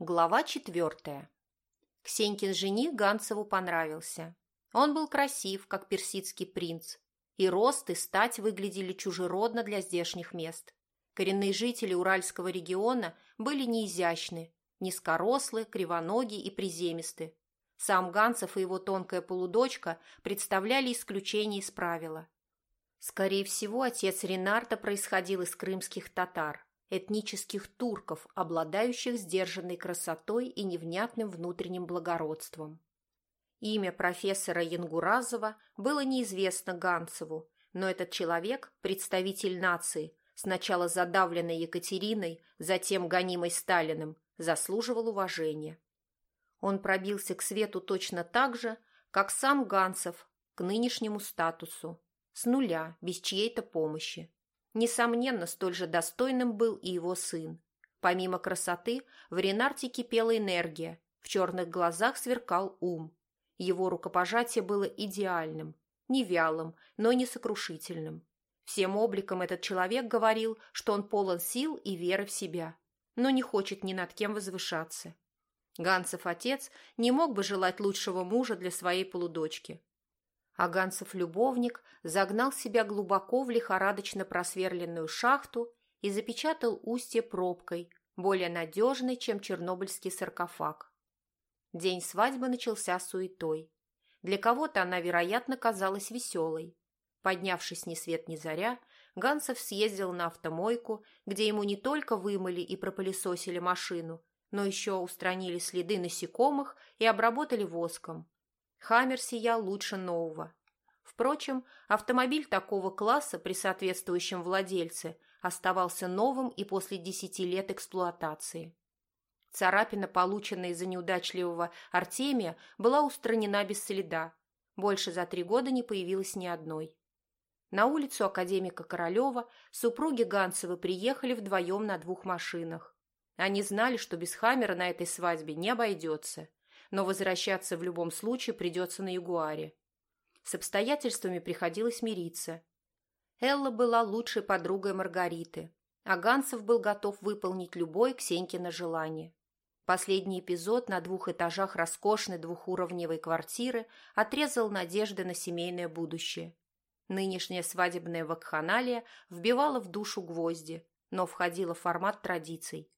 Глава четвертая. Ксенькин жених Ганцеву понравился. Он был красив, как персидский принц. И рост, и стать выглядели чужеродно для здешних мест. Коренные жители Уральского региона были неизящны, низкорослы, кривоноги и приземисты. Сам Ганцев и его тонкая полудочка представляли исключение из правила. Скорее всего, отец Ренарда происходил из крымских татар этнических турков, обладающих сдержанной красотой и невнятным внутренним благородством. Имя профессора Янгуразова было неизвестно Ганцеву, но этот человек, представитель нации, сначала задавленной Екатериной, затем гонимой Сталиным, заслуживал уважения. Он пробился к свету точно так же, как сам Ганцев к нынешнему статусу, с нуля, без чьей-то помощи. Несомненно, столь же достойным был и его сын. Помимо красоты, в Ренарте кипела энергия, в черных глазах сверкал ум. Его рукопожатие было идеальным, не вялым, но не сокрушительным. Всем обликом этот человек говорил, что он полон сил и веры в себя, но не хочет ни над кем возвышаться. Ганцев отец не мог бы желать лучшего мужа для своей полудочки. Аганцев любовник загнал себя глубоко в лихорадочно просверленную шахту и запечатал устье пробкой, более надежной, чем чернобыльский саркофаг. День свадьбы начался суетой. Для кого-то она, вероятно, казалась веселой. Поднявшись ни свет ни заря, Ганцев съездил на автомойку, где ему не только вымыли и пропылесосили машину, но еще устранили следы насекомых и обработали воском. Хаммер сиял лучше нового. Впрочем, автомобиль такого класса при соответствующем владельце оставался новым и после десяти лет эксплуатации. Царапина, полученная из-за неудачливого Артемия, была устранена без следа. Больше за три года не появилось ни одной. На улицу академика Королева супруги Ганцевы приехали вдвоем на двух машинах. Они знали, что без Хаммера на этой свадьбе не обойдется но возвращаться в любом случае придется на Ягуаре. С обстоятельствами приходилось мириться. Элла была лучшей подругой Маргариты, а Ганцев был готов выполнить любое Ксенькино желание. Последний эпизод на двух этажах роскошной двухуровневой квартиры отрезал надежды на семейное будущее. Нынешняя свадебная вакханалия вбивала в душу гвозди, но входила в формат традиций.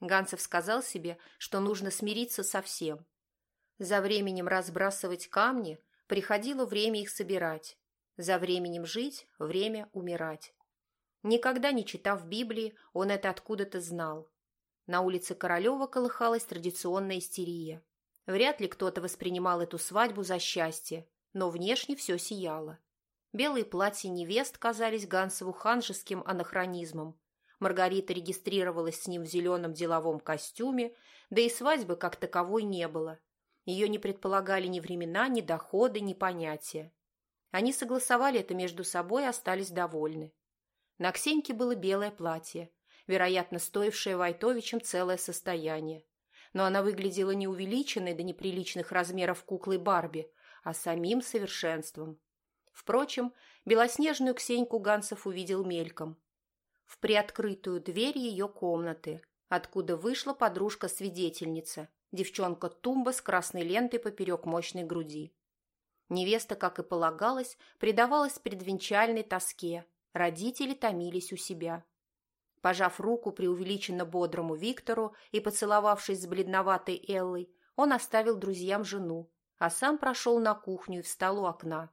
Ганцев сказал себе, что нужно смириться со всем, за временем разбрасывать камни приходило время их собирать. За временем жить – время умирать. Никогда не читав Библии, он это откуда-то знал. На улице Королева колыхалась традиционная истерия. Вряд ли кто-то воспринимал эту свадьбу за счастье, но внешне все сияло. Белые платья невест казались Гансову ханжеским анахронизмом. Маргарита регистрировалась с ним в зеленом деловом костюме, да и свадьбы как таковой не было. Ее не предполагали ни времена, ни доходы, ни понятия. Они согласовали это между собой и остались довольны. На Ксеньке было белое платье, вероятно, стоившее Войтовичем целое состояние. Но она выглядела не увеличенной до неприличных размеров куклы Барби, а самим совершенством. Впрочем, белоснежную Ксеньку Гансов увидел мельком. В приоткрытую дверь ее комнаты, откуда вышла подружка-свидетельница, девчонка Тумба с красной лентой поперек мощной груди. Невеста, как и полагалось, предавалась предвенчальной тоске, родители томились у себя. Пожав руку преувеличенно бодрому Виктору и поцеловавшись с бледноватой Эллой, он оставил друзьям жену, а сам прошел на кухню и встал у окна.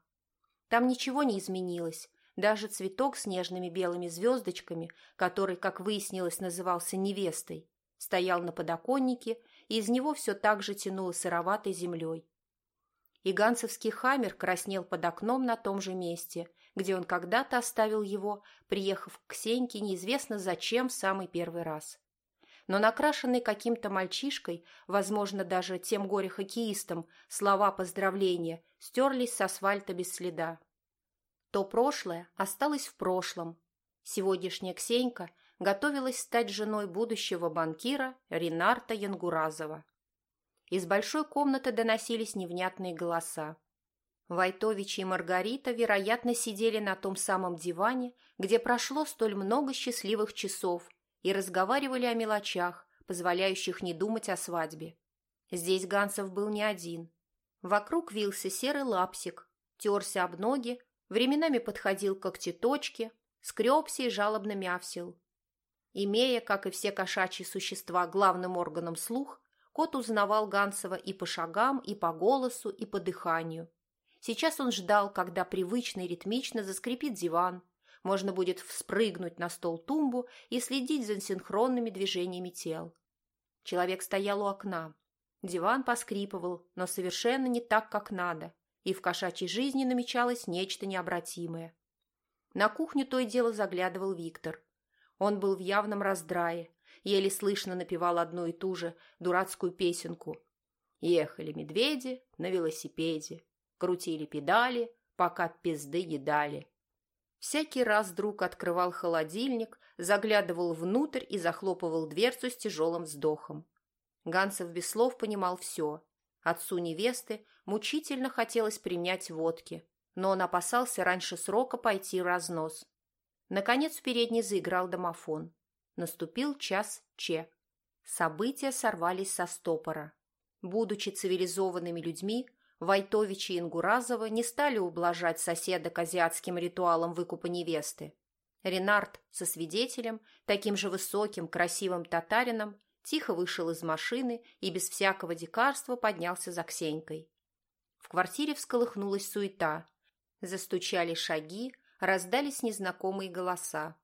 Там ничего не изменилось, даже цветок с нежными белыми звездочками, который, как выяснилось, назывался невестой, стоял на подоконнике из него все так же тянуло сыроватой землей. Иганцевский хаммер краснел под окном на том же месте, где он когда-то оставил его, приехав к Ксеньке неизвестно зачем в самый первый раз. Но накрашенный каким-то мальчишкой, возможно, даже тем горе-хоккеистом, слова поздравления стерлись с асфальта без следа. То прошлое осталось в прошлом. Сегодняшняя Ксенька готовилась стать женой будущего банкира Ренарта Янгуразова. Из большой комнаты доносились невнятные голоса. Войтович и Маргарита, вероятно, сидели на том самом диване, где прошло столь много счастливых часов, и разговаривали о мелочах, позволяющих не думать о свадьбе. Здесь Ганцев был не один. Вокруг вился серый лапсик, терся об ноги, временами подходил к когтеточке, скребся и жалобно мявсил. Имея, как и все кошачьи существа, главным органом слух, кот узнавал Ганцева и по шагам, и по голосу, и по дыханию. Сейчас он ждал, когда привычно и ритмично заскрипит диван, можно будет вспрыгнуть на стол тумбу и следить за синхронными движениями тел. Человек стоял у окна. Диван поскрипывал, но совершенно не так, как надо, и в кошачьей жизни намечалось нечто необратимое. На кухню то и дело заглядывал Виктор. Он был в явном раздрае, еле слышно напевал одну и ту же дурацкую песенку. Ехали медведи на велосипеде, крутили педали, пока пизды едали. Всякий раз друг открывал холодильник, заглядывал внутрь и захлопывал дверцу с тяжелым вздохом. Ганцев без слов понимал все. Отцу невесты мучительно хотелось принять водки, но он опасался раньше срока пойти в разнос. Наконец в передней заиграл домофон. Наступил час Че. События сорвались со стопора. Будучи цивилизованными людьми, Войтовичи и Ингуразова не стали ублажать соседа к азиатским ритуалам выкупа невесты. Ренард со свидетелем, таким же высоким, красивым татарином, тихо вышел из машины и без всякого дикарства поднялся за Ксенькой. В квартире всколыхнулась суета. Застучали шаги, раздались незнакомые голоса.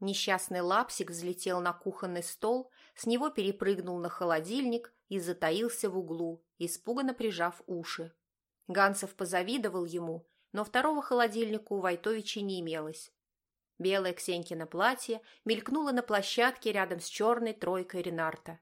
Несчастный лапсик взлетел на кухонный стол, с него перепрыгнул на холодильник и затаился в углу, испуганно прижав уши. Ганцев позавидовал ему, но второго холодильника у Войтовича не имелось. Белое Ксенькино платье мелькнуло на площадке рядом с черной тройкой Ренарта.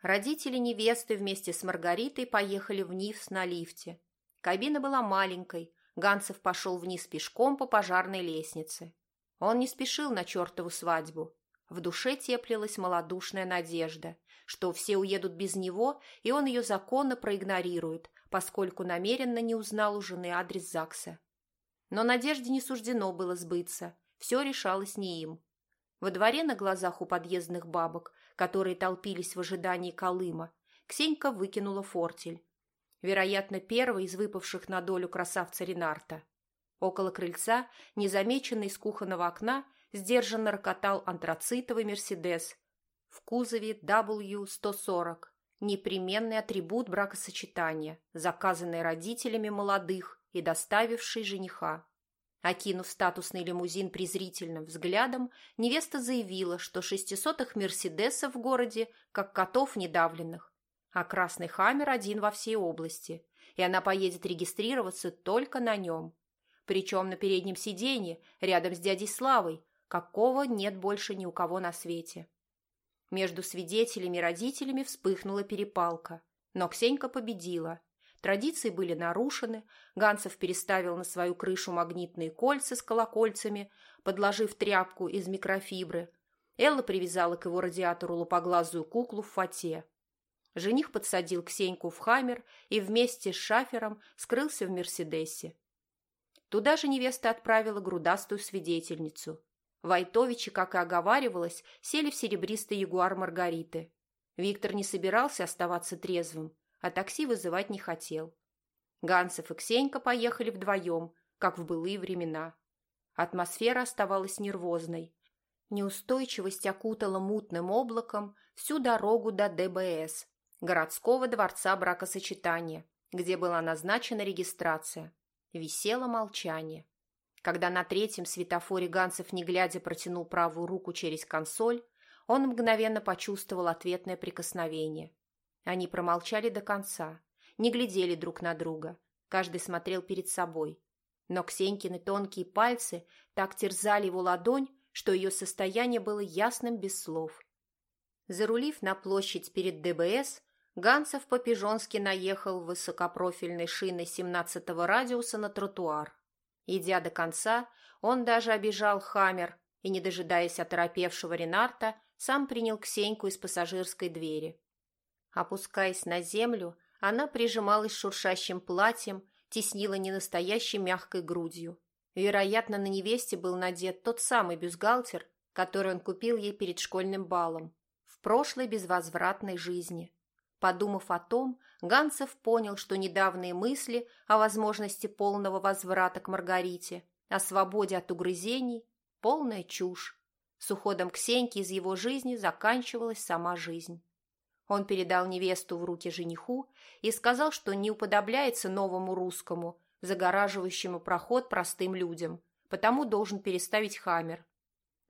Родители невесты вместе с Маргаритой поехали вниз на лифте. Кабина была маленькой, Ганцев пошел вниз пешком по пожарной лестнице. Он не спешил на чертову свадьбу. В душе теплилась малодушная надежда, что все уедут без него, и он ее законно проигнорирует, поскольку намеренно не узнал у жены адрес ЗАГСа. Но надежде не суждено было сбыться, все решалось не им. Во дворе на глазах у подъездных бабок, которые толпились в ожидании Колыма, Ксенька выкинула фортель вероятно, первый из выпавших на долю красавца Ренарта. Около крыльца, незамеченный из кухонного окна, сдержанно рокотал антрацитовый «Мерседес» в кузове W140, непременный атрибут бракосочетания, заказанный родителями молодых и доставивший жениха. Окинув статусный лимузин презрительным взглядом, невеста заявила, что шестисотых «Мерседесов» в городе, как котов недавленных, а красный хаммер один во всей области, и она поедет регистрироваться только на нем. Причем на переднем сиденье, рядом с дядей Славой, какого нет больше ни у кого на свете. Между свидетелями и родителями вспыхнула перепалка, но Ксенька победила. Традиции были нарушены, Ганцев переставил на свою крышу магнитные кольца с колокольцами, подложив тряпку из микрофибры. Элла привязала к его радиатору лупоглазую куклу в фате. Жених подсадил Ксеньку в хаммер и вместе с шафером скрылся в Мерседесе. Туда же невеста отправила грудастую свидетельницу. Войтовичи, как и оговаривалось, сели в серебристый ягуар Маргариты. Виктор не собирался оставаться трезвым, а такси вызывать не хотел. Ганцев и Ксенька поехали вдвоем, как в былые времена. Атмосфера оставалась нервозной. Неустойчивость окутала мутным облаком всю дорогу до ДБС, городского дворца бракосочетания, где была назначена регистрация. Висело молчание. Когда на третьем светофоре Ганцев, не глядя, протянул правую руку через консоль, он мгновенно почувствовал ответное прикосновение. Они промолчали до конца, не глядели друг на друга, каждый смотрел перед собой. Но Ксенькины тонкие пальцы так терзали его ладонь, что ее состояние было ясным без слов. Зарулив на площадь перед ДБС, Ганцев по-пижонски наехал высокопрофильной шиной 17-го радиуса на тротуар. Идя до конца, он даже обижал Хаммер и, не дожидаясь оторопевшего Ренарта, сам принял Ксеньку из пассажирской двери. Опускаясь на землю, она прижималась шуршащим платьем, теснила ненастоящей мягкой грудью. Вероятно, на невесте был надет тот самый бюстгальтер, который он купил ей перед школьным балом в прошлой безвозвратной жизни. Подумав о том, Ганцев понял, что недавние мысли о возможности полного возврата к Маргарите, о свободе от угрызений – полная чушь. С уходом Ксеньки из его жизни заканчивалась сама жизнь. Он передал невесту в руки жениху и сказал, что не уподобляется новому русскому, загораживающему проход простым людям, потому должен переставить хаммер.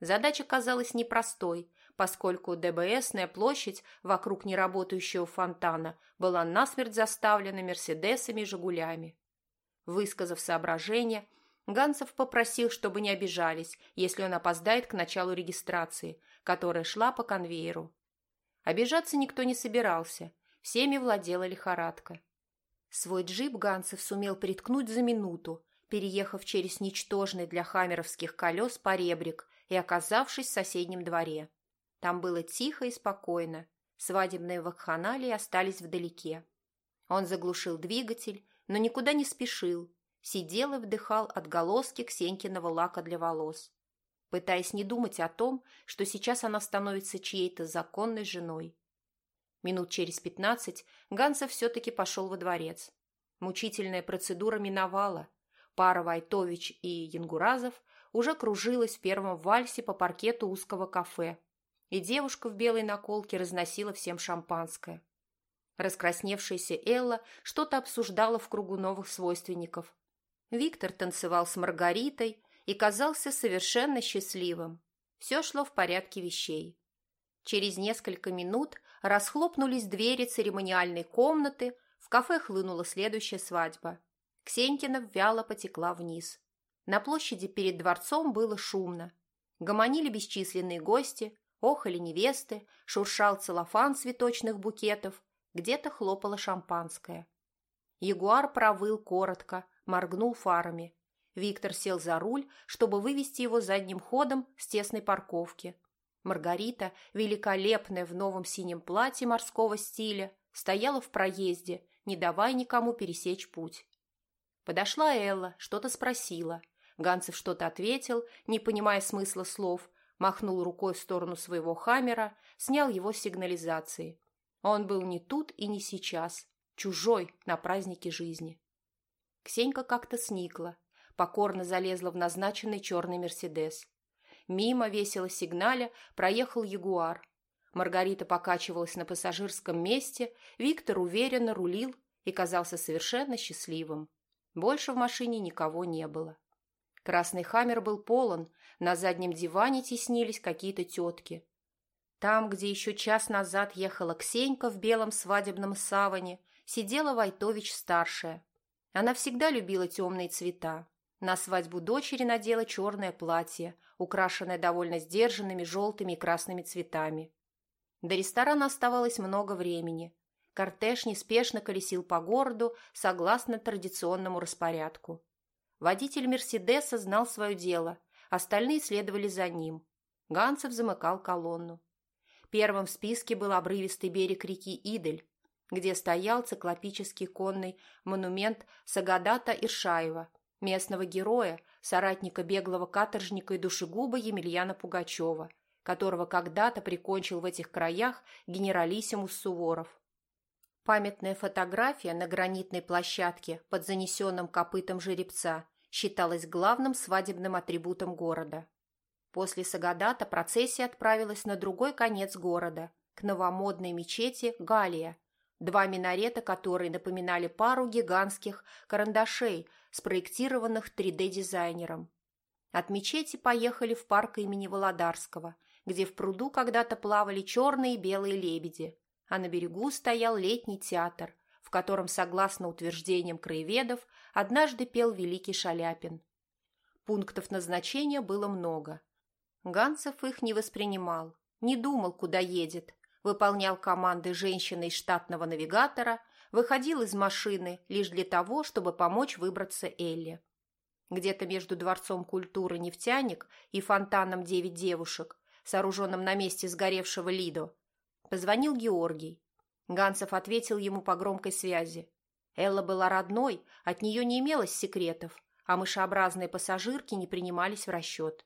Задача казалась непростой, поскольку ДБСная площадь вокруг неработающего фонтана была насмерть заставлена «Мерседесами» и «Жигулями». Высказав соображение, Ганцев попросил, чтобы не обижались, если он опоздает к началу регистрации, которая шла по конвейеру. Обижаться никто не собирался, всеми владела лихорадка. Свой джип Ганцев сумел приткнуть за минуту, переехав через ничтожный для хаммеровских колес поребрик и оказавшись в соседнем дворе. Там было тихо и спокойно, свадебные вакханалии остались вдалеке. Он заглушил двигатель, но никуда не спешил, сидел и вдыхал отголоски Ксенькиного лака для волос пытаясь не думать о том, что сейчас она становится чьей-то законной женой. Минут через пятнадцать Ганцев все-таки пошел во дворец. Мучительная процедура миновала. Пара Вайтович и Янгуразов уже кружилась в первом вальсе по паркету узкого кафе, и девушка в белой наколке разносила всем шампанское. Раскрасневшаяся Элла что-то обсуждала в кругу новых свойственников. Виктор танцевал с Маргаритой, и казался совершенно счастливым. Все шло в порядке вещей. Через несколько минут расхлопнулись двери церемониальной комнаты, в кафе хлынула следующая свадьба. Ксенькина вяло потекла вниз. На площади перед дворцом было шумно. Гомонили бесчисленные гости, охали невесты, шуршал целлофан цветочных букетов, где-то хлопало шампанское. Ягуар провыл коротко, моргнул фарами. Виктор сел за руль, чтобы вывести его задним ходом с тесной парковки. Маргарита, великолепная в новом синем платье морского стиля, стояла в проезде, не давая никому пересечь путь. Подошла Элла, что-то спросила. Ганцев что-то ответил, не понимая смысла слов, махнул рукой в сторону своего хаммера, снял его с сигнализации. Он был не тут и не сейчас, чужой на празднике жизни. Ксенька как-то сникла, покорно залезла в назначенный черный «Мерседес». Мимо, весело сигналя, проехал «Ягуар». Маргарита покачивалась на пассажирском месте, Виктор уверенно рулил и казался совершенно счастливым. Больше в машине никого не было. Красный хаммер был полон, на заднем диване теснились какие-то тетки. Там, где еще час назад ехала Ксенька в белом свадебном саване, сидела Войтович-старшая. Она всегда любила темные цвета. На свадьбу дочери надела черное платье, украшенное довольно сдержанными желтыми и красными цветами. До ресторана оставалось много времени. Кортеж неспешно колесил по городу согласно традиционному распорядку. Водитель «Мерседеса» знал свое дело, остальные следовали за ним. Ганцев замыкал колонну. Первым в списке был обрывистый берег реки Идель, где стоял циклопический конный монумент Сагадата Иршаева, местного героя, соратника беглого каторжника и душегуба Емельяна Пугачева, которого когда-то прикончил в этих краях генералиссимус Суворов. Памятная фотография на гранитной площадке под занесенным копытом жеребца считалась главным свадебным атрибутом города. После Сагадата процессия отправилась на другой конец города, к новомодной мечети Галия, два минарета которой напоминали пару гигантских карандашей, спроектированных 3D-дизайнером. От мечети поехали в парк имени Володарского, где в пруду когда-то плавали черные и белые лебеди, а на берегу стоял летний театр, в котором, согласно утверждениям краеведов, однажды пел великий Шаляпин. Пунктов назначения было много. Ганцев их не воспринимал, не думал, куда едет, выполнял команды женщины из штатного навигатора, выходил из машины лишь для того, чтобы помочь выбраться Элле. Где-то между Дворцом культуры «Нефтяник» и фонтаном «Девять девушек», сооруженным на месте сгоревшего Лидо, позвонил Георгий. Ганцев ответил ему по громкой связи. Элла была родной, от нее не имелось секретов, а мышеобразные пассажирки не принимались в расчет.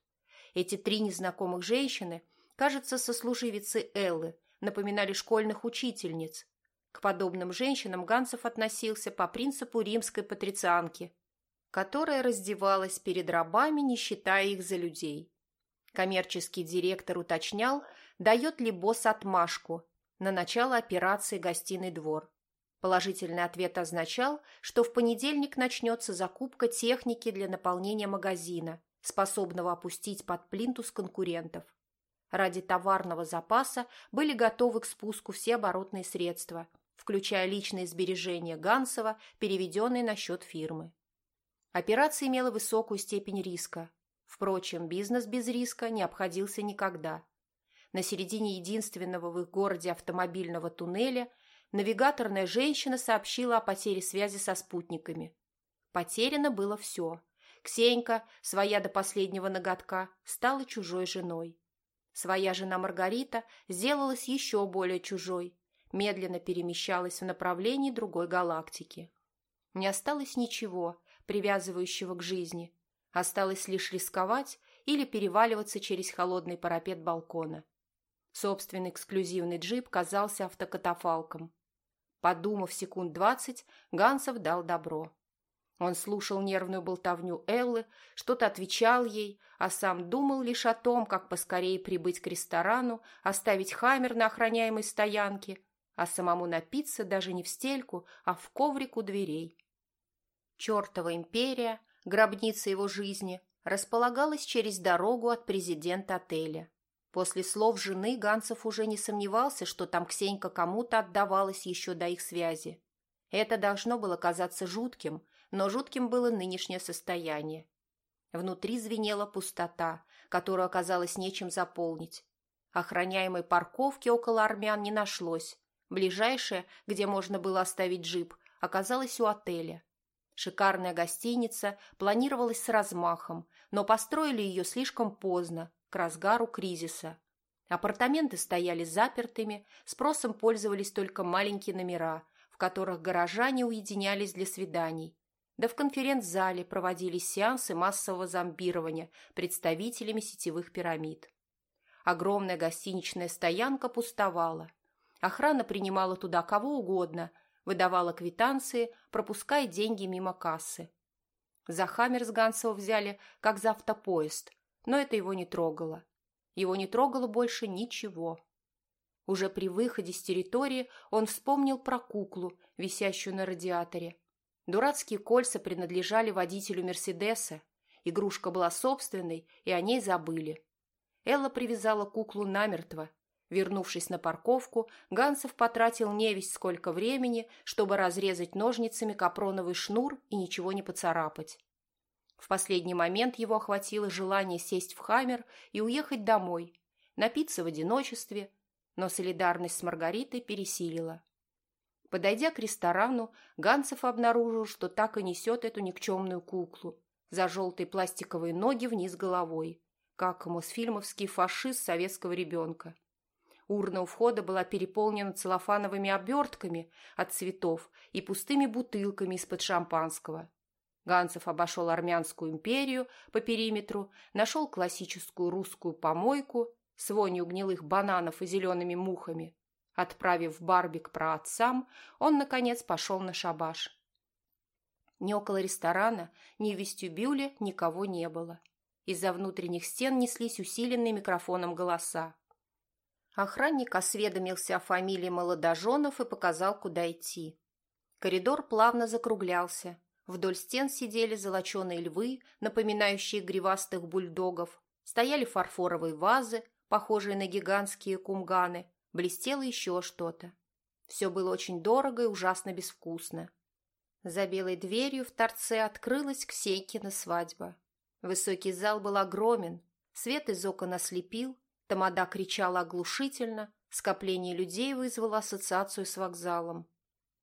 Эти три незнакомых женщины, кажется, сослуживицы Эллы, напоминали школьных учительниц. К подобным женщинам Ганцев относился по принципу римской патрицианки, которая раздевалась перед рабами, не считая их за людей. Коммерческий директор уточнял, дает ли босс отмашку на начало операции «Гостиный двор». Положительный ответ означал, что в понедельник начнется закупка техники для наполнения магазина, способного опустить под плинтус конкурентов. Ради товарного запаса были готовы к спуску все оборотные средства, включая личные сбережения Гансова, переведенные на счет фирмы. Операция имела высокую степень риска. Впрочем, бизнес без риска не обходился никогда. На середине единственного в их городе автомобильного туннеля навигаторная женщина сообщила о потере связи со спутниками. Потеряно было все. Ксенька, своя до последнего ноготка, стала чужой женой. Своя жена Маргарита сделалась еще более чужой, медленно перемещалась в направлении другой галактики. Не осталось ничего, привязывающего к жизни. Осталось лишь рисковать или переваливаться через холодный парапет балкона. Собственный эксклюзивный джип казался автокатафалком. Подумав секунд двадцать, Гансов дал добро. Он слушал нервную болтовню Эллы, что-то отвечал ей, а сам думал лишь о том, как поскорее прибыть к ресторану, оставить хаммер на охраняемой стоянке, а самому напиться даже не в стельку, а в коврик у дверей. Чертова империя, гробница его жизни, располагалась через дорогу от президента отеля. После слов жены Ганцев уже не сомневался, что там Ксенька кому-то отдавалась еще до их связи. Это должно было казаться жутким, но жутким было нынешнее состояние. Внутри звенела пустота, которую оказалось нечем заполнить. Охраняемой парковки около армян не нашлось. Ближайшая, где можно было оставить джип, оказалась у отеля. Шикарная гостиница планировалась с размахом, но построили ее слишком поздно, к разгару кризиса. Апартаменты стояли запертыми, спросом пользовались только маленькие номера, в которых горожане уединялись для свиданий, да в конференц-зале проводились сеансы массового зомбирования представителями сетевых пирамид. Огромная гостиничная стоянка пустовала. Охрана принимала туда кого угодно, выдавала квитанции, пропуская деньги мимо кассы. За Хаммер с Гансова взяли, как за автопоезд, но это его не трогало. Его не трогало больше ничего. Уже при выходе с территории он вспомнил про куклу, висящую на радиаторе, Дурацкие кольца принадлежали водителю Мерседеса. Игрушка была собственной, и о ней забыли. Элла привязала куклу намертво. Вернувшись на парковку, Гансов потратил невесть сколько времени, чтобы разрезать ножницами капроновый шнур и ничего не поцарапать. В последний момент его охватило желание сесть в хаммер и уехать домой, напиться в одиночестве, но солидарность с Маргаритой пересилила. Подойдя к ресторану, Ганцев обнаружил, что так и несет эту никчемную куклу за желтые пластиковые ноги вниз головой, как мосфильмовский фашист советского ребенка. Урна у входа была переполнена целлофановыми обертками от цветов и пустыми бутылками из-под шампанского. Ганцев обошел армянскую империю по периметру, нашел классическую русскую помойку с вонью гнилых бананов и зелеными мухами, Отправив Барби к праотцам, он, наконец, пошел на шабаш. Ни около ресторана, ни в вестибюле никого не было. Из-за внутренних стен неслись усиленные микрофоном голоса. Охранник осведомился о фамилии молодоженов и показал, куда идти. Коридор плавно закруглялся. Вдоль стен сидели золоченые львы, напоминающие гривастых бульдогов. Стояли фарфоровые вазы, похожие на гигантские кумганы, блестело еще что-то. Все было очень дорого и ужасно безвкусно. За белой дверью в торце открылась Ксейкина свадьба. Высокий зал был огромен, свет из окон ослепил, тамада кричала оглушительно, скопление людей вызвало ассоциацию с вокзалом.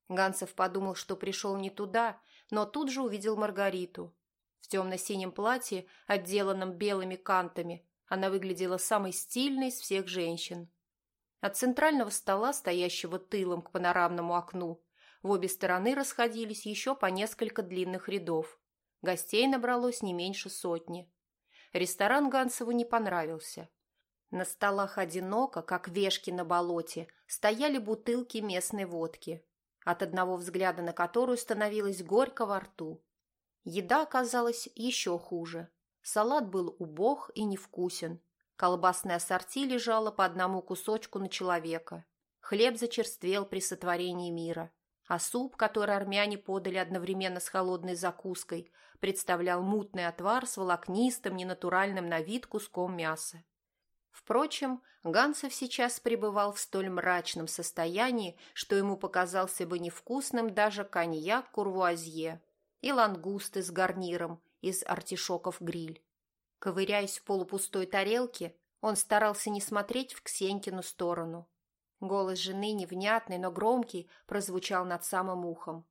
Ганцев подумал, что пришел не туда, но тут же увидел Маргариту. В темно-синем платье, отделанном белыми кантами, она выглядела самой стильной из всех женщин. От центрального стола, стоящего тылом к панорамному окну, в обе стороны расходились еще по несколько длинных рядов. Гостей набралось не меньше сотни. Ресторан Гансову не понравился. На столах одиноко, как вешки на болоте, стояли бутылки местной водки, от одного взгляда на которую становилось горько во рту. Еда оказалась еще хуже. Салат был убог и невкусен. Колбасное ассорти лежало по одному кусочку на человека. Хлеб зачерствел при сотворении мира, а суп, который армяне подали одновременно с холодной закуской, представлял мутный отвар с волокнистым, ненатуральным на вид куском мяса. Впрочем, Ганцев сейчас пребывал в столь мрачном состоянии, что ему показался бы невкусным даже коньяк курвуазье и лангусты с гарниром из артишоков гриль. Ковыряясь в полупустой тарелке, он старался не смотреть в Ксенькину сторону. Голос жены, невнятный, но громкий, прозвучал над самым ухом.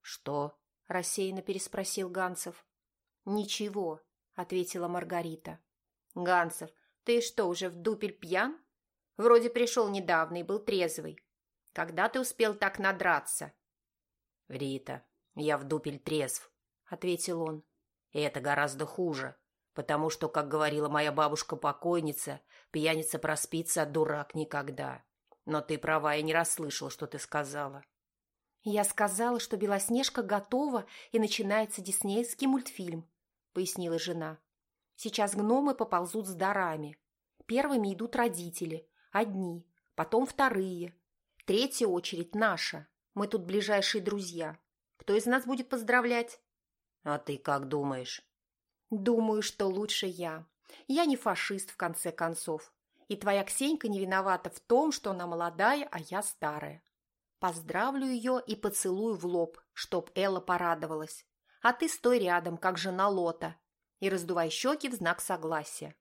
«Что?» – рассеянно переспросил Ганцев. «Ничего», – ответила Маргарита. «Ганцев, ты что, уже в дупель пьян? Вроде пришел недавно и был трезвый. Когда ты успел так надраться?» «Рита, я в дупель трезв», – ответил он. «И это гораздо хуже, потому что, как говорила моя бабушка-покойница, пьяница проспится, а дурак никогда». Но ты права, я не расслышал, что ты сказала. Я сказала, что Белоснежка готова и начинается диснеевский мультфильм, пояснила жена. Сейчас гномы поползут с дарами. Первыми идут родители, одни, потом вторые. Третья очередь наша. Мы тут ближайшие друзья. Кто из нас будет поздравлять? А ты как думаешь? Думаю, что лучше я. Я не фашист, в конце концов. И твоя Ксенька не виновата в том, что она молодая, а я старая. Поздравлю ее и поцелую в лоб, чтоб Элла порадовалась. А ты стой рядом, как жена Лота, и раздувай щеки в знак согласия.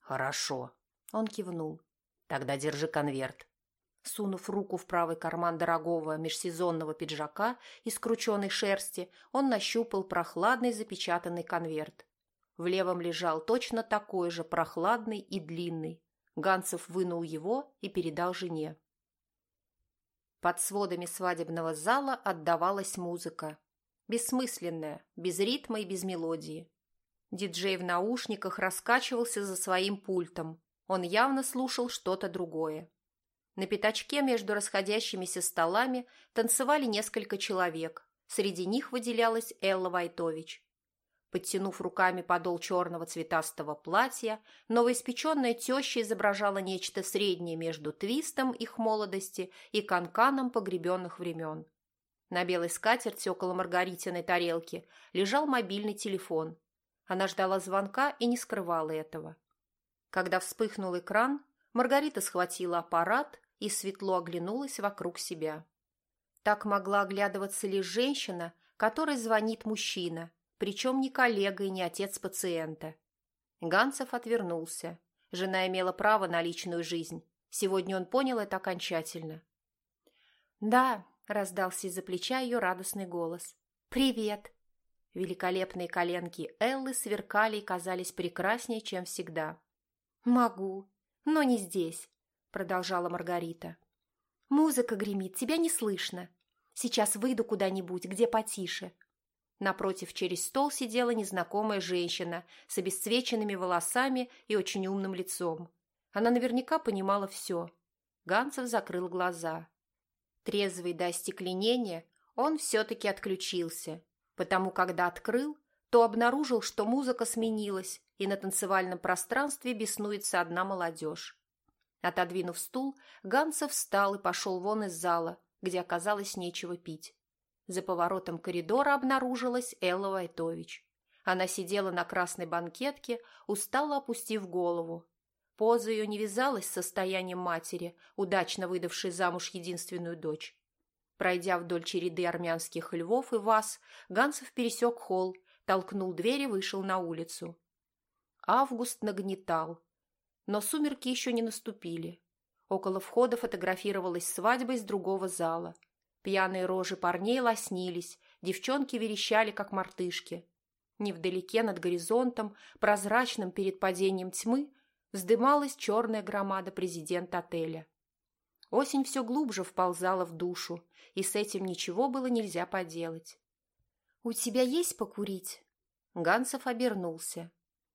Хорошо. Он кивнул. Тогда держи конверт. Сунув руку в правый карман дорогого межсезонного пиджака из скрученной шерсти, он нащупал прохладный запечатанный конверт. В левом лежал точно такой же прохладный и длинный, Ганцев вынул его и передал жене. Под сводами свадебного зала отдавалась музыка. Бессмысленная, без ритма и без мелодии. Диджей в наушниках раскачивался за своим пультом. Он явно слушал что-то другое. На пятачке между расходящимися столами танцевали несколько человек. Среди них выделялась Элла Вайтович. Подтянув руками подол черного цветастого платья, новоиспеченная теща изображала нечто среднее между твистом их молодости и канканом погребенных времен. На белой скатерти около Маргаритиной тарелки лежал мобильный телефон. Она ждала звонка и не скрывала этого. Когда вспыхнул экран, Маргарита схватила аппарат и светло оглянулась вокруг себя. Так могла оглядываться лишь женщина, которой звонит мужчина – причем не коллега и не отец пациента. Ганцев отвернулся. Жена имела право на личную жизнь. Сегодня он понял это окончательно. «Да», — раздался из-за плеча ее радостный голос. «Привет!» Великолепные коленки Эллы сверкали и казались прекраснее, чем всегда. «Могу, но не здесь», — продолжала Маргарита. «Музыка гремит, тебя не слышно. Сейчас выйду куда-нибудь, где потише. Напротив через стол сидела незнакомая женщина с обесцвеченными волосами и очень умным лицом. Она наверняка понимала все. Ганцев закрыл глаза. Трезвый до остекленения, он все-таки отключился, потому когда открыл, то обнаружил, что музыка сменилась, и на танцевальном пространстве беснуется одна молодежь. Отодвинув стул, Ганцев встал и пошел вон из зала, где оказалось нечего пить. За поворотом коридора обнаружилась Элла Вайтович. Она сидела на красной банкетке, устало опустив голову. Поза ее не вязалась с состоянием матери, удачно выдавшей замуж единственную дочь. Пройдя вдоль череды армянских львов и ваз, Ганцев пересек холл, толкнул дверь и вышел на улицу. Август нагнетал. Но сумерки еще не наступили. Около входа фотографировалась свадьба из другого зала – Пьяные рожи парней лоснились, девчонки верещали, как мартышки. Невдалеке над горизонтом, прозрачным перед падением тьмы, вздымалась черная громада президента отеля. Осень все глубже вползала в душу, и с этим ничего было нельзя поделать. «У тебя есть покурить?» Гансов обернулся.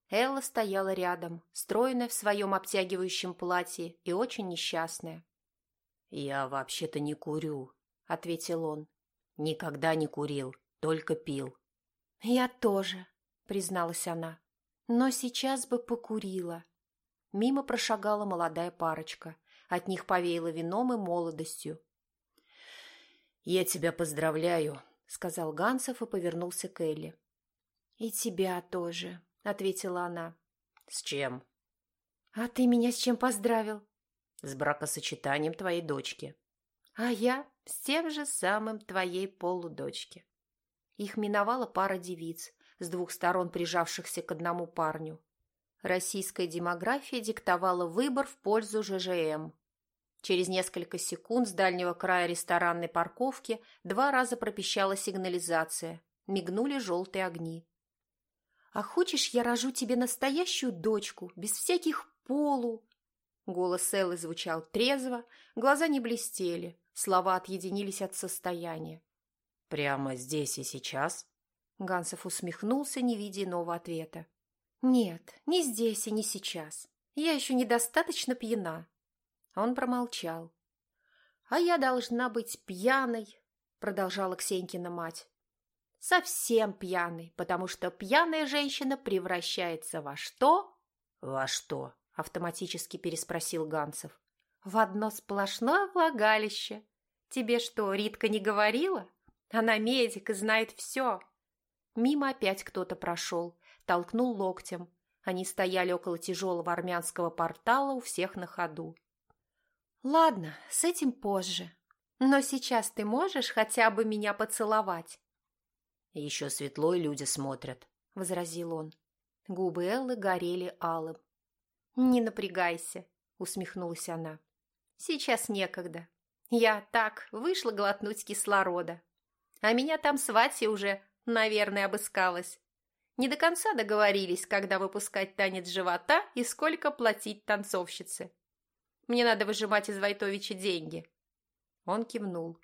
Элла стояла рядом, стройная в своем обтягивающем платье и очень несчастная. «Я вообще-то не курю», — ответил он. «Никогда не курил, только пил». «Я тоже», — призналась она. «Но сейчас бы покурила». Мимо прошагала молодая парочка. От них повеяло вином и молодостью. «Я тебя поздравляю», — сказал Гансов и повернулся к Элли. «И тебя тоже», — ответила она. «С чем?» «А ты меня с чем поздравил?» «С бракосочетанием твоей дочки». «А я с тем же самым твоей полудочки». Их миновала пара девиц, с двух сторон прижавшихся к одному парню. Российская демография диктовала выбор в пользу ЖЖМ. Через несколько секунд с дальнего края ресторанной парковки два раза пропищала сигнализация. Мигнули желтые огни. «А хочешь, я рожу тебе настоящую дочку, без всяких полу?» Голос Эллы звучал трезво, глаза не блестели, слова отъединились от состояния. «Прямо здесь и сейчас?» Гансов усмехнулся, не видя иного ответа. «Нет, не здесь и не сейчас. Я еще недостаточно пьяна». Он промолчал. «А я должна быть пьяной», — продолжала Ксенькина мать совсем пьяный, потому что пьяная женщина превращается во что? Во что? Автоматически переспросил Ганцев. В одно сплошное влагалище. Тебе что, Ритка не говорила? Она медик и знает все. Мимо опять кто-то прошел, толкнул локтем. Они стояли около тяжелого армянского портала у всех на ходу. «Ладно, с этим позже. Но сейчас ты можешь хотя бы меня поцеловать?» «Еще светло, и люди смотрят», — возразил он. Губы Эллы горели алым. «Не напрягайся», — усмехнулась она. «Сейчас некогда. Я так вышла глотнуть кислорода. А меня там свати уже, наверное, обыскалась. Не до конца договорились, когда выпускать танец живота и сколько платить танцовщице. Мне надо выжимать из Войтовича деньги». Он кивнул.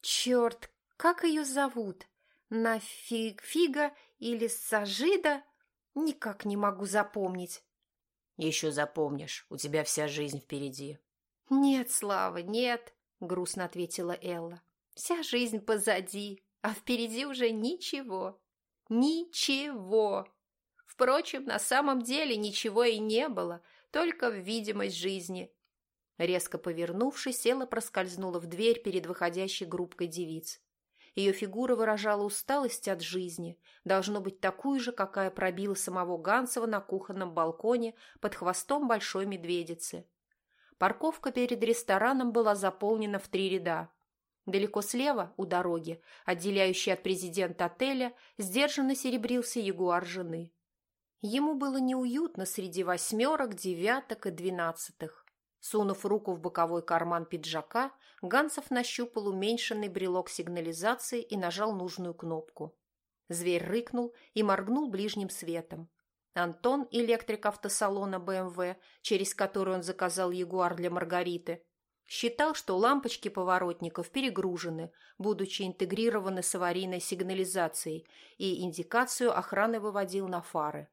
«Черт, как ее зовут?» на фиг фига или сажида, никак не могу запомнить. Еще запомнишь, у тебя вся жизнь впереди. Нет, Слава, нет, грустно ответила Элла. Вся жизнь позади, а впереди уже ничего. Ничего. Впрочем, на самом деле ничего и не было, только видимость жизни. Резко повернувшись, Элла проскользнула в дверь перед выходящей группкой девиц. Ее фигура выражала усталость от жизни, должно быть такую же, какая пробила самого Гансова на кухонном балконе под хвостом большой медведицы. Парковка перед рестораном была заполнена в три ряда. Далеко слева, у дороги, отделяющей от президента отеля, сдержанно серебрился ягуар жены. Ему было неуютно среди восьмерок, девяток и двенадцатых. Сунув руку в боковой карман пиджака, Гансов нащупал уменьшенный брелок сигнализации и нажал нужную кнопку. Зверь рыкнул и моргнул ближним светом. Антон, электрик автосалона БМВ, через который он заказал Ягуар для Маргариты, считал, что лампочки поворотников перегружены, будучи интегрированы с аварийной сигнализацией, и индикацию охраны выводил на фары.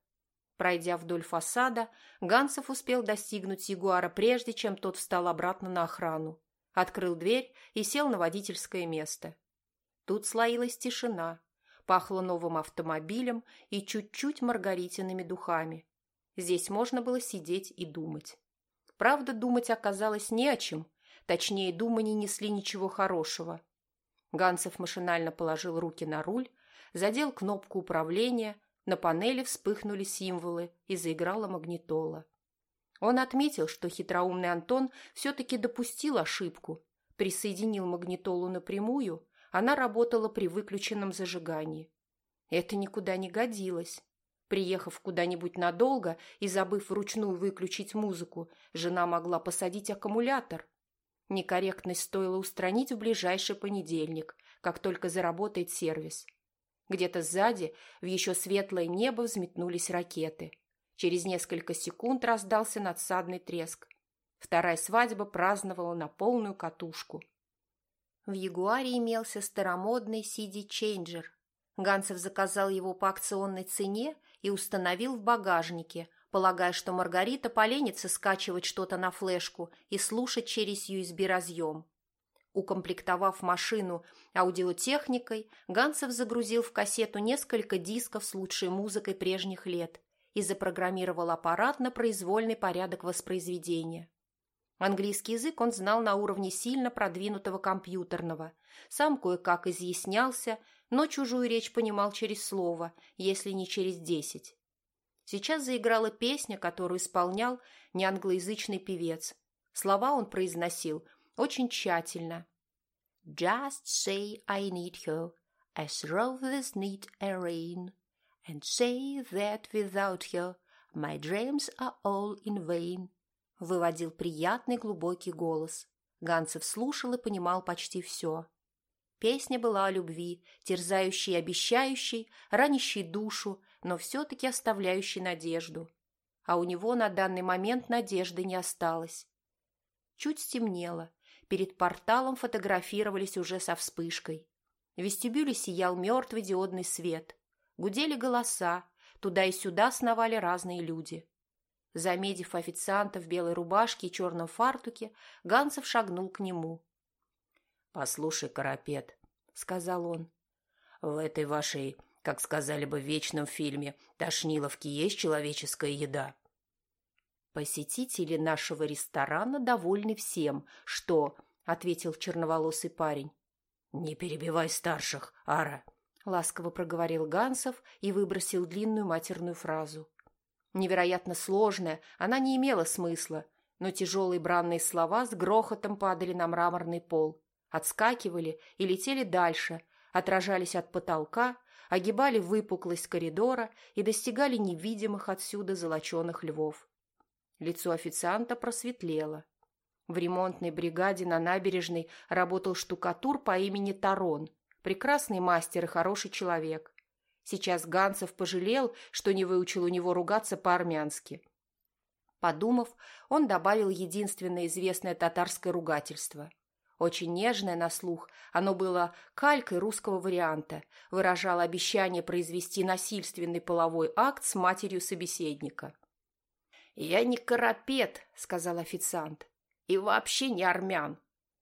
Пройдя вдоль фасада, Гансов успел достигнуть Ягуара прежде, чем тот встал обратно на охрану. Открыл дверь и сел на водительское место. Тут слоилась тишина, пахло новым автомобилем и чуть-чуть маргаритиными духами. Здесь можно было сидеть и думать. Правда, думать оказалось не о чем, точнее, думы не несли ничего хорошего. Гансов машинально положил руки на руль, задел кнопку управления, на панели вспыхнули символы и заиграла магнитола. Он отметил, что хитроумный Антон все-таки допустил ошибку. Присоединил магнитолу напрямую, она работала при выключенном зажигании. Это никуда не годилось. Приехав куда-нибудь надолго и забыв вручную выключить музыку, жена могла посадить аккумулятор. Некорректность стоило устранить в ближайший понедельник, как только заработает сервис. Где-то сзади в еще светлое небо взметнулись ракеты. Через несколько секунд раздался надсадный треск. Вторая свадьба праздновала на полную катушку. В Ягуаре имелся старомодный CD-чейнджер. Ганцев заказал его по акционной цене и установил в багажнике, полагая, что Маргарита поленится скачивать что-то на флешку и слушать через USB-разъем. Укомплектовав машину аудиотехникой, Ганцев загрузил в кассету несколько дисков с лучшей музыкой прежних лет и запрограммировал аппарат на произвольный порядок воспроизведения. Английский язык он знал на уровне сильно продвинутого компьютерного, сам кое-как изъяснялся, но чужую речь понимал через слово, если не через десять. Сейчас заиграла песня, которую исполнял неанглоязычный певец. Слова он произносил очень тщательно. «Just say I need her, as roses need a rain, and say that without her my dreams are all in vain», выводил приятный глубокий голос. Ганцев слушал и понимал почти все. Песня была о любви, терзающей и обещающей, ранящей душу, но все-таки оставляющей надежду. А у него на данный момент надежды не осталось. Чуть стемнело. Перед порталом фотографировались уже со вспышкой. В вестибюле сиял мертвый диодный свет. Гудели голоса, туда и сюда сновали разные люди. Замедив официанта в белой рубашке и черном фартуке, Ганцев шагнул к нему. «Послушай, Карапет», — сказал он, — «в этой вашей, как сказали бы в вечном фильме, Тошниловке есть человеческая еда?» «Посетители нашего ресторана довольны всем, что...» — ответил черноволосый парень. «Не перебивай старших, Ара», — ласково проговорил Гансов и выбросил длинную матерную фразу. Невероятно сложная, она не имела смысла, но тяжелые бранные слова с грохотом падали на мраморный пол отскакивали и летели дальше, отражались от потолка, огибали выпуклость коридора и достигали невидимых отсюда золоченых львов. Лицо официанта просветлело. В ремонтной бригаде на набережной работал штукатур по имени Тарон, прекрасный мастер и хороший человек. Сейчас Ганцев пожалел, что не выучил у него ругаться по-армянски. Подумав, он добавил единственное известное татарское ругательство – очень нежное на слух, оно было калькой русского варианта, выражало обещание произвести насильственный половой акт с матерью собеседника. «Я не карапет», — сказал официант, — «и вообще не армян.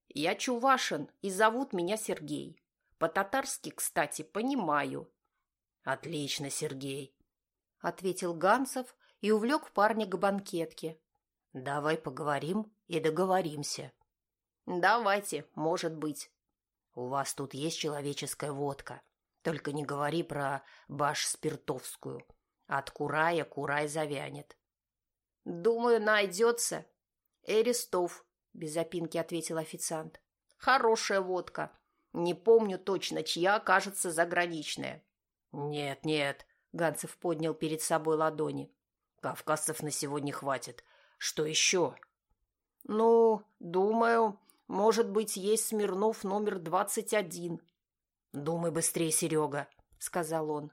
Я чувашин, и зовут меня Сергей. По-татарски, кстати, понимаю». «Отлично, Сергей», — ответил Ганцев и увлек парня к банкетке. «Давай поговорим и договоримся». «Давайте, может быть». «У вас тут есть человеческая водка. Только не говори про баш-спиртовскую. От курая курай завянет». «Думаю, найдется». «Эристов», — без запинки ответил официант. «Хорошая водка. Не помню точно, чья, кажется, заграничная». «Нет, нет», — Ганцев поднял перед собой ладони. «Кавказцев на сегодня хватит. Что еще?» «Ну, думаю, может быть, есть Смирнов номер двадцать один. «Думай быстрее, Серега», — сказал он.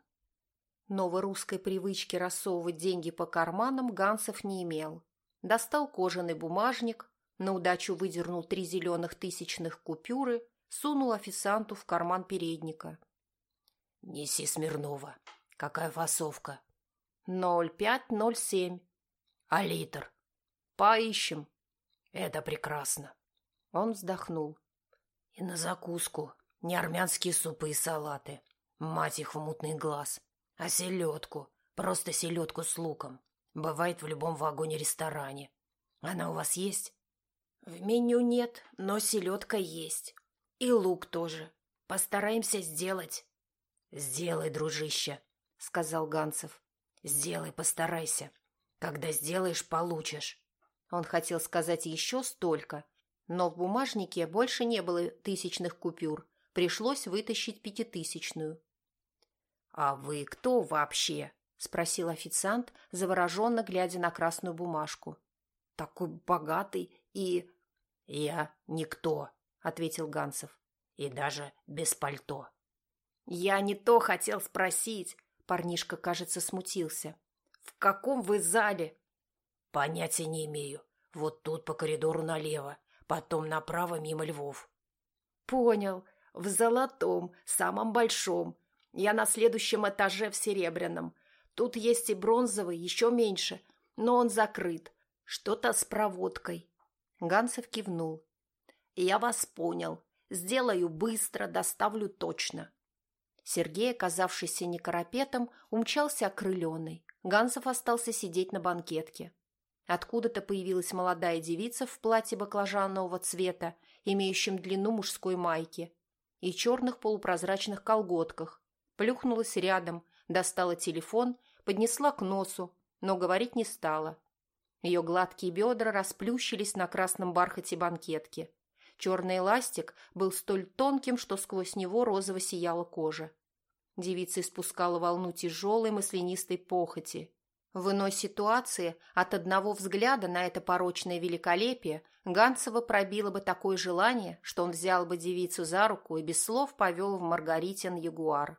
Новорусской привычки рассовывать деньги по карманам Гансов не имел. Достал кожаный бумажник, на удачу выдернул три зеленых тысячных купюры, сунул официанту в карман передника. «Неси Смирнова. Какая фасовка?» «Ноль пять ноль семь». «А литр?» «Поищем». «Это прекрасно». Он вздохнул. И на закуску не армянские супы и салаты, мать их в мутный глаз, а селедку, просто селедку с луком. Бывает в любом вагоне-ресторане. Она у вас есть? В меню нет, но селедка есть. И лук тоже. Постараемся сделать. Сделай, дружище, сказал Ганцев. Сделай, постарайся. Когда сделаешь, получишь. Он хотел сказать еще столько, но в бумажнике больше не было тысячных купюр. Пришлось вытащить пятитысячную. «А вы кто вообще?» – спросил официант, завороженно глядя на красную бумажку. «Такой богатый и...» «Я никто», – ответил Гансов. «И даже без пальто». «Я не то хотел спросить», – парнишка, кажется, смутился. «В каком вы зале?» «Понятия не имею. Вот тут по коридору налево потом направо мимо львов. Понял. В золотом, самом большом. Я на следующем этаже в Серебряном. Тут есть и бронзовый, еще меньше, но он закрыт. Что-то с проводкой». Ганцев кивнул. «Я вас понял. Сделаю быстро, доставлю точно». Сергей, оказавшийся не карапетом, умчался окрыленный. Ганцев остался сидеть на банкетке. Откуда-то появилась молодая девица в платье баклажанового цвета, имеющем длину мужской майки, и черных полупрозрачных колготках. Плюхнулась рядом, достала телефон, поднесла к носу, но говорить не стала. Ее гладкие бедра расплющились на красном бархате банкетки. Черный эластик был столь тонким, что сквозь него розово сияла кожа. Девица испускала волну тяжелой маслянистой похоти. В иной ситуации от одного взгляда на это порочное великолепие Ганцева пробило бы такое желание, что он взял бы девицу за руку и без слов повел в Маргаритин Ягуар.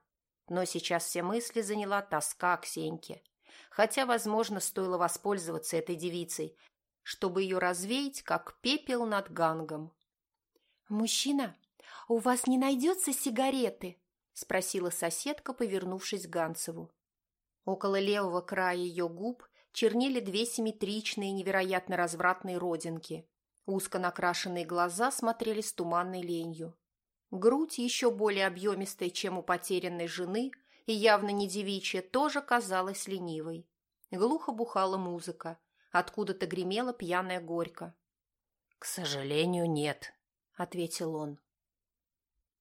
Но сейчас все мысли заняла тоска Ксеньки. Хотя, возможно, стоило воспользоваться этой девицей, чтобы ее развеять, как пепел над гангом. «Мужчина, у вас не найдется сигареты?» – спросила соседка, повернувшись к Ганцеву. Около левого края ее губ чернели две симметричные, невероятно развратные родинки. Узко накрашенные глаза смотрели с туманной ленью. Грудь, еще более объемистая, чем у потерянной жены, и явно не девичья, тоже казалась ленивой. Глухо бухала музыка, откуда-то гремела пьяная горько. «К сожалению, нет», ответил он.